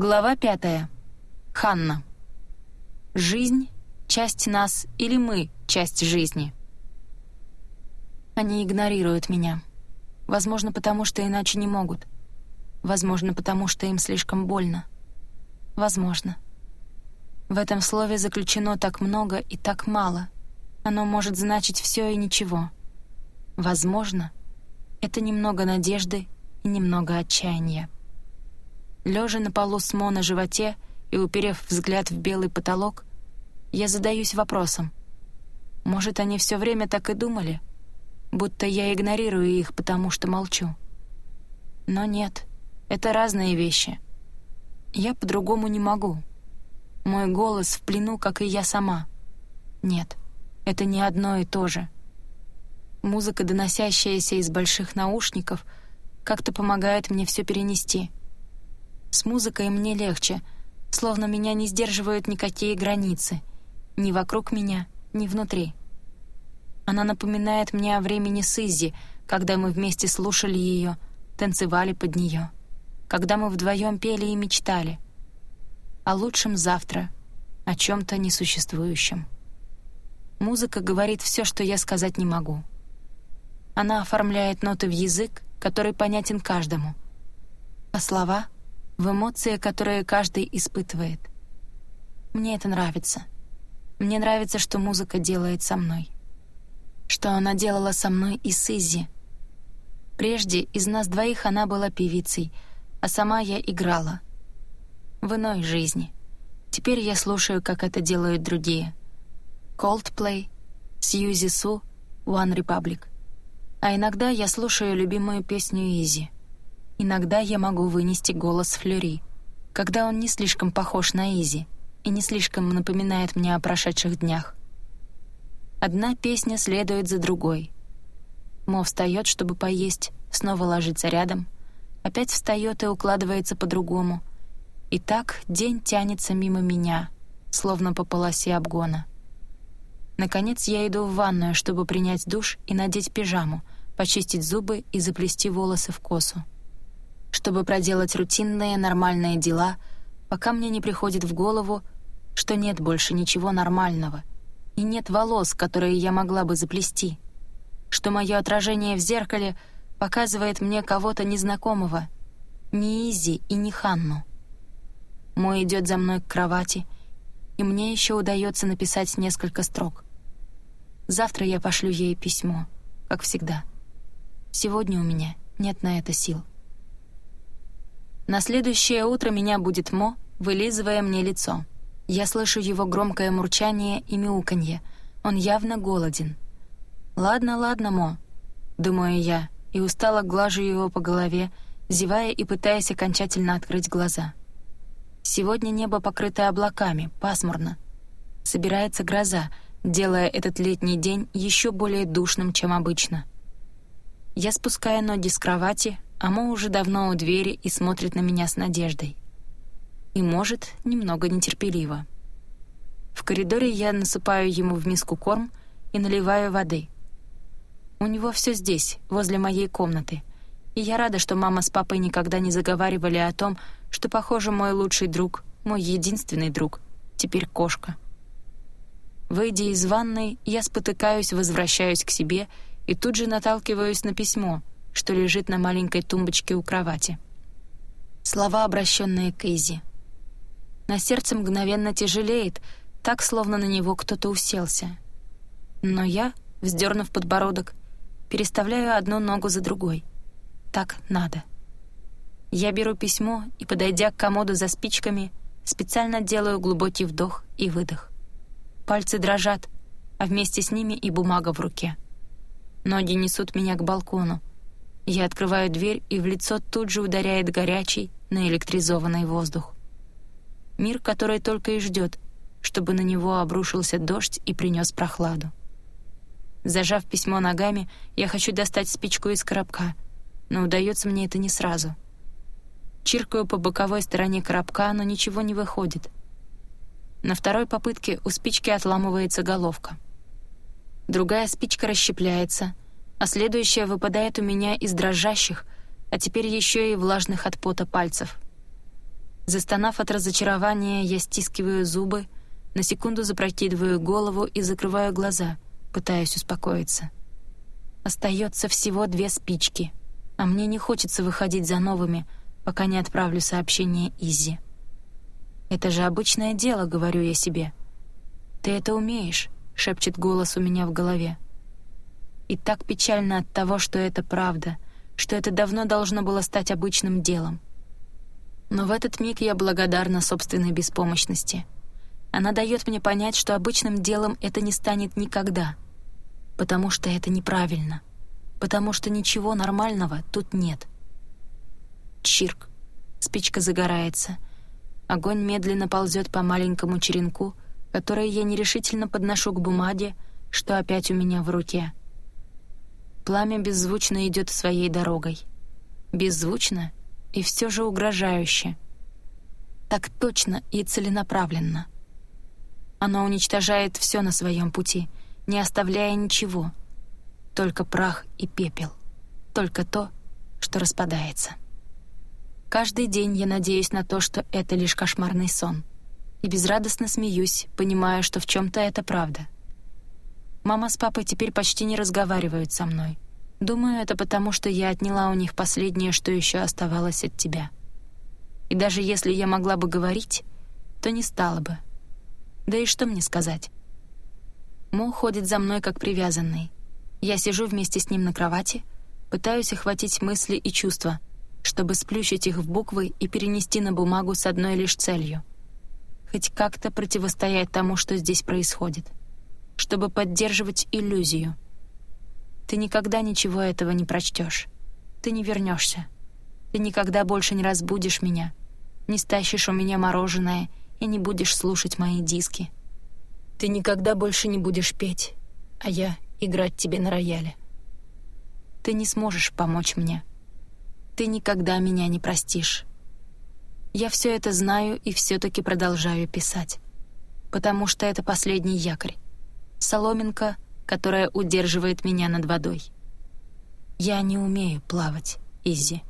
Глава пятая. Ханна. Жизнь — часть нас или мы — часть жизни? Они игнорируют меня. Возможно, потому что иначе не могут. Возможно, потому что им слишком больно. Возможно. В этом слове заключено так много и так мало. Оно может значить все и ничего. Возможно, это немного надежды и немного отчаяния. Лежа на полу с Мо на животе и уперев взгляд в белый потолок, я задаюсь вопросом. Может, они все время так и думали? Будто я игнорирую их, потому что молчу. Но нет, это разные вещи. Я по-другому не могу. Мой голос в плену, как и я сама. Нет, это не одно и то же. Музыка, доносящаяся из больших наушников, как-то помогает мне все перенести — с музыкой мне легче, словно меня не сдерживают никакие границы. Ни вокруг меня, ни внутри. Она напоминает мне о времени с Иззи, когда мы вместе слушали ее, танцевали под нее, когда мы вдвоем пели и мечтали. О лучшем завтра, о чем-то несуществующем. Музыка говорит все, что я сказать не могу. Она оформляет ноты в язык, который понятен каждому. А слова — в эмоции, которые каждый испытывает. Мне это нравится. Мне нравится, что музыка делает со мной. Что она делала со мной и с Иззи. Прежде из нас двоих она была певицей, а сама я играла. В иной жизни. Теперь я слушаю, как это делают другие. Coldplay, Сьюзи Су, One Republic. А иногда я слушаю любимую песню Изи — Иногда я могу вынести голос Флюри, когда он не слишком похож на Изи и не слишком напоминает мне о прошедших днях. Одна песня следует за другой. Мо встает, чтобы поесть, снова ложится рядом, опять встает и укладывается по-другому. И так день тянется мимо меня, словно по полосе обгона. Наконец я иду в ванную, чтобы принять душ и надеть пижаму, почистить зубы и заплести волосы в косу чтобы проделать рутинные нормальные дела, пока мне не приходит в голову, что нет больше ничего нормального, и нет волос, которые я могла бы заплести, что мое отражение в зеркале показывает мне кого-то незнакомого, не Изи и не Ханну. Мой идет за мной к кровати, и мне еще удается написать несколько строк. Завтра я пошлю ей письмо, как всегда. Сегодня у меня нет на это сил. На следующее утро меня будет Мо, вылизывая мне лицо. Я слышу его громкое мурчание и мяуканье. Он явно голоден. «Ладно, ладно, Мо», — думаю я, и устало глажу его по голове, зевая и пытаясь окончательно открыть глаза. Сегодня небо покрыто облаками, пасмурно. Собирается гроза, делая этот летний день еще более душным, чем обычно. Я спускаю ноги с кровати, Амо уже давно у двери и смотрит на меня с надеждой. И, может, немного нетерпеливо. В коридоре я насыпаю ему в миску корм и наливаю воды. У него все здесь, возле моей комнаты. И я рада, что мама с папой никогда не заговаривали о том, что, похоже, мой лучший друг, мой единственный друг, теперь кошка. Выйдя из ванной, я спотыкаюсь, возвращаюсь к себе и тут же наталкиваюсь на письмо — что лежит на маленькой тумбочке у кровати. Слова, обращенные к Изи. На сердце мгновенно тяжелеет, так, словно на него кто-то уселся. Но я, вздернув подбородок, переставляю одну ногу за другой. Так надо. Я беру письмо и, подойдя к комоду за спичками, специально делаю глубокий вдох и выдох. Пальцы дрожат, а вместе с ними и бумага в руке. Ноги несут меня к балкону, я открываю дверь, и в лицо тут же ударяет горячий, наэлектризованный воздух. Мир, который только и ждет, чтобы на него обрушился дождь и принес прохладу. Зажав письмо ногами, я хочу достать спичку из коробка, но удается мне это не сразу. Чиркаю по боковой стороне коробка, но ничего не выходит. На второй попытке у спички отламывается головка. Другая спичка расщепляется — а следующая выпадает у меня из дрожащих, а теперь еще и влажных от пота пальцев. Застонав от разочарования, я стискиваю зубы, на секунду запрокидываю голову и закрываю глаза, пытаясь успокоиться. Остается всего две спички, а мне не хочется выходить за новыми, пока не отправлю сообщение Изи. «Это же обычное дело», — говорю я себе. «Ты это умеешь», — шепчет голос у меня в голове. И так печально от того, что это правда, что это давно должно было стать обычным делом. Но в этот миг я благодарна собственной беспомощности. Она дает мне понять, что обычным делом это не станет никогда, потому что это неправильно, потому что ничего нормального тут нет. Чирк. Спичка загорается. Огонь медленно ползет по маленькому черенку, который я нерешительно подношу к бумаге, что опять у меня в руке. Пламя беззвучно идет своей дорогой. Беззвучно и все же угрожающе. Так точно и целенаправленно. Оно уничтожает все на своем пути, не оставляя ничего. Только прах и пепел. Только то, что распадается. Каждый день я надеюсь на то, что это лишь кошмарный сон. И безрадостно смеюсь, понимая, что в чем-то это правда. Мама с папой теперь почти не разговаривают со мной — Думаю, это потому, что я отняла у них последнее, что еще оставалось от тебя. И даже если я могла бы говорить, то не стала бы. Да и что мне сказать? Мо ходит за мной как привязанный. Я сижу вместе с ним на кровати, пытаюсь охватить мысли и чувства, чтобы сплющить их в буквы и перенести на бумагу с одной лишь целью. Хоть как-то противостоять тому, что здесь происходит. Чтобы поддерживать иллюзию — ты никогда ничего этого не прочтешь. Ты не вернешься. Ты никогда больше не разбудишь меня, не стащишь у меня мороженое и не будешь слушать мои диски. Ты никогда больше не будешь петь, а я играть тебе на рояле. Ты не сможешь помочь мне. Ты никогда меня не простишь. Я все это знаю и все-таки продолжаю писать. Потому что это последний якорь. Соломинка — которая удерживает меня над водой. Я не умею плавать, Изи.